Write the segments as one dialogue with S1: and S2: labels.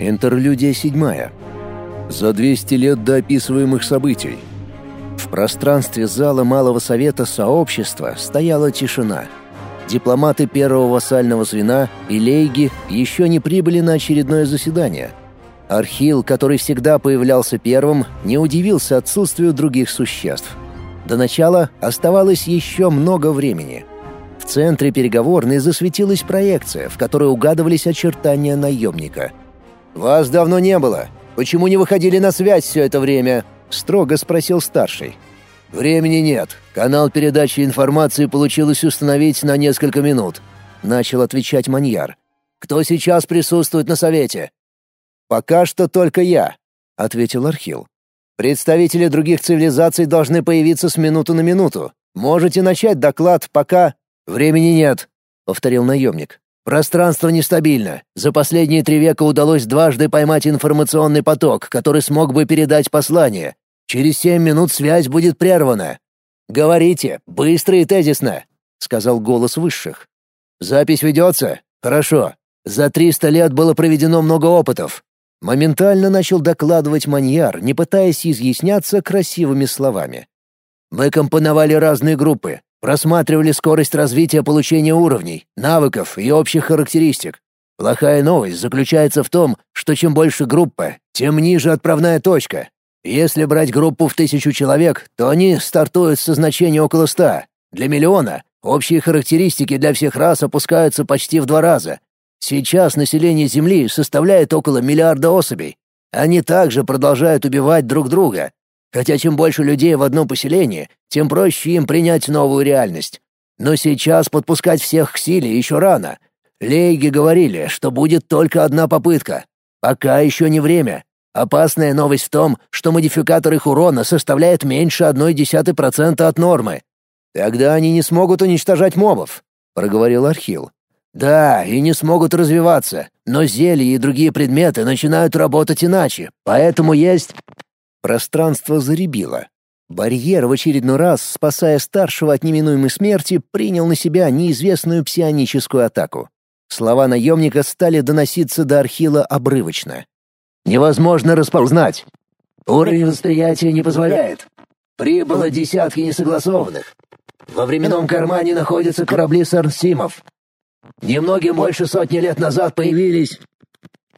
S1: Интерлюдия седьмая. За 200 лет до описываемых событий. В пространстве зала Малого Совета Сообщества стояла тишина. Дипломаты первого вассального звена и лейги еще не прибыли на очередное заседание. Архил, который всегда появлялся первым, не удивился отсутствию других существ. До начала оставалось еще много времени. В центре переговорной засветилась проекция, в которой угадывались очертания наемника — «Вас давно не было. Почему не выходили на связь все это время?» — строго спросил старший. «Времени нет. Канал передачи информации получилось установить на несколько минут», — начал отвечать Маньяр. «Кто сейчас присутствует на совете?» «Пока что только я», — ответил Архил. «Представители других цивилизаций должны появиться с минуты на минуту. Можете начать доклад, пока...» «Времени нет», — повторил наемник. Пространство нестабильно. За последние три века удалось дважды поймать информационный поток, который смог бы передать послание. Через семь минут связь будет прервана. «Говорите, быстро и тезисно», — сказал голос высших. «Запись ведется? Хорошо. За триста лет было проведено много опытов». Моментально начал докладывать маньяр, не пытаясь изъясняться красивыми словами. «Мы компоновали разные группы, Просматривали скорость развития получения уровней, навыков и общих характеристик. Плохая новость заключается в том, что чем больше группа, тем ниже отправная точка. Если брать группу в тысячу человек, то они стартуют со значения около ста. Для миллиона общие характеристики для всех рас опускаются почти в два раза. Сейчас население Земли составляет около миллиарда особей. Они также продолжают убивать друг друга, Хотя чем больше людей в одном поселении, тем проще им принять новую реальность. Но сейчас подпускать всех к силе еще рано. Лейги говорили, что будет только одна попытка. Пока еще не время. Опасная новость в том, что модификатор их урона составляет меньше 0,1% от нормы. Тогда они не смогут уничтожать мобов, проговорил Архил. Да, и не смогут развиваться, но зелья и другие предметы начинают работать иначе, поэтому есть Пространство заребило. Барьер в очередной раз, спасая старшего от неминуемой смерти, принял на себя неизвестную псионическую атаку. Слова наемника стали доноситься до Архила обрывочно. «Невозможно расползнать. Уровень восприятия не позволяет. Прибыло десятки несогласованных. Во временном кармане находятся корабли Сарнсимов. Немногим больше сотни лет назад появились.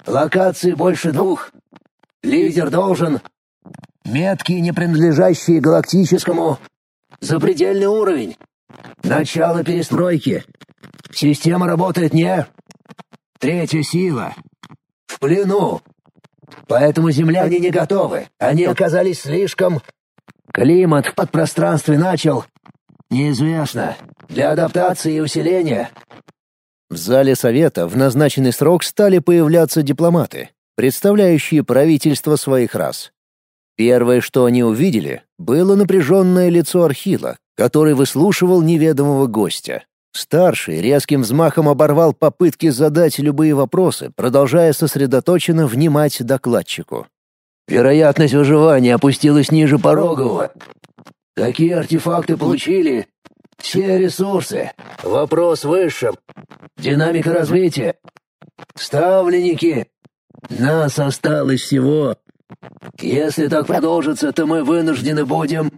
S1: Локации больше двух. Лидер должен Метки, не принадлежащие галактическому. Запредельный уровень. Начало перестройки. Система работает не... Третья сила. В плену. Поэтому земляне не готовы. Они оказались слишком... Климат в подпространстве начал... Неизвестно. Для адаптации и усиления... В зале совета в назначенный срок стали появляться дипломаты, представляющие правительство своих рас. Первое, что они увидели, было напряженное лицо Архила, который выслушивал неведомого гостя. Старший резким взмахом оборвал попытки задать любые вопросы, продолжая сосредоточенно внимать докладчику. «Вероятность выживания опустилась ниже порогового. Какие артефакты получили? Все ресурсы. Вопрос высшим. Динамика развития. Ставленники. Нас осталось всего если так продолжится, то мы вынуждены будем...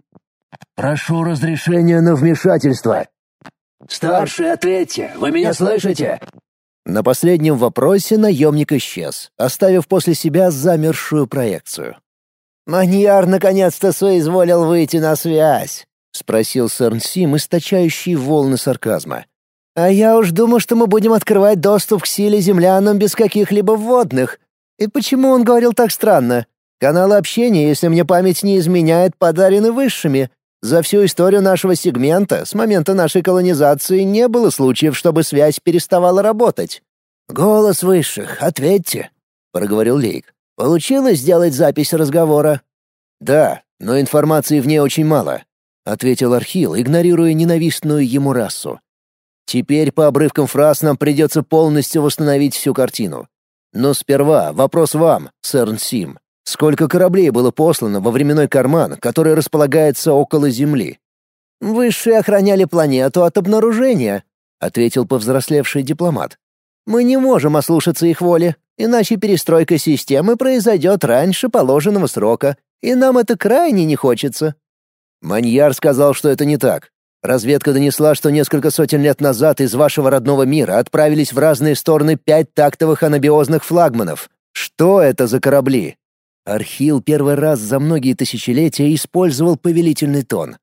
S1: Прошу разрешения на вмешательство. Старший, ответьте, вы меня слышите? На последнем вопросе наемник исчез, оставив после себя замершую проекцию. «Маньяр наконец-то соизволил выйти на связь», — спросил Сэрнсим, источающий волны сарказма. «А я уж думал, что мы будем открывать доступ к силе землянам без каких-либо вводных. И почему он говорил так странно? Каналы общения, если мне память не изменяет, подарены высшими. За всю историю нашего сегмента, с момента нашей колонизации, не было случаев, чтобы связь переставала работать. «Голос высших, ответьте», — проговорил Лейк. «Получилось сделать запись разговора?» «Да, но информации в ней очень мало», — ответил Архил, игнорируя ненавистную ему расу. «Теперь по обрывкам фраз нам придется полностью восстановить всю картину. Но сперва вопрос вам, сэр Нсим. Сколько кораблей было послано во временной карман, который располагается около Земли? Высшие охраняли планету от обнаружения, ответил повзрослевший дипломат. Мы не можем ослушаться их воли, иначе перестройка системы произойдет раньше положенного срока, и нам это крайне не хочется». Маньяр сказал, что это не так. Разведка донесла, что несколько сотен лет назад из вашего родного мира отправились в разные стороны пять тактовых анабиозных флагманов. Что это за корабли? Архил первый раз за многие тысячелетия использовал повелительный тон.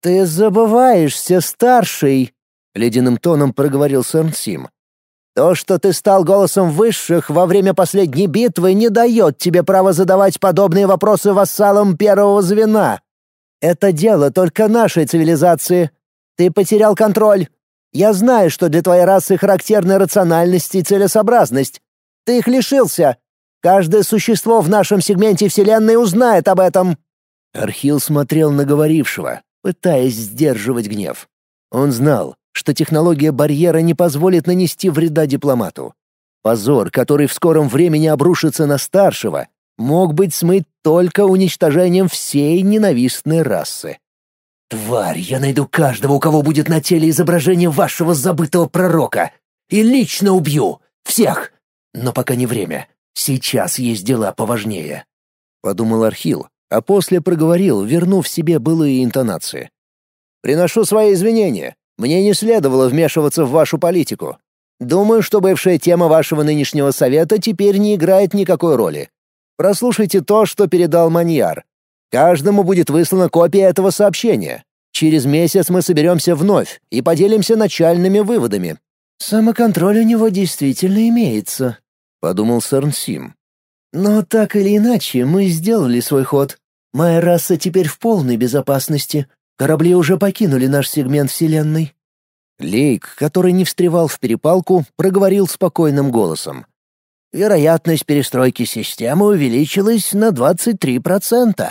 S1: «Ты забываешься, старший!» — ледяным тоном проговорил Сэрнсим. «То, что ты стал голосом высших во время последней битвы, не дает тебе права задавать подобные вопросы вассалам первого звена. Это дело только нашей цивилизации. Ты потерял контроль. Я знаю, что для твоей расы характерны рациональность и целесообразность. Ты их лишился. Каждое существо в нашем сегменте Вселенной узнает об этом». Архил смотрел на говорившего, пытаясь сдерживать гнев. Он знал, что технология барьера не позволит нанести вреда дипломату. Позор, который в скором времени обрушится на старшего, мог быть смыт только уничтожением всей ненавистной расы. «Тварь, я найду каждого, у кого будет на теле изображение вашего забытого пророка, и лично убью! Всех! Но пока не время. Сейчас есть дела поважнее», — подумал Архил, а после проговорил, вернув себе былые интонации. «Приношу свои извинения. Мне не следовало вмешиваться в вашу политику. Думаю, что бывшая тема вашего нынешнего совета теперь не играет никакой роли. Прослушайте то, что передал Маньяр. Каждому будет выслана копия этого сообщения. Через месяц мы соберемся вновь и поделимся начальными выводами». «Самоконтроль у него действительно имеется», — подумал Сарнсим. «Но так или иначе мы сделали свой ход. Моя раса теперь в полной безопасности. Корабли уже покинули наш сегмент Вселенной». Лейк, который не встревал в перепалку, проговорил спокойным голосом. Вероятность перестройки системы увеличилась на 23%.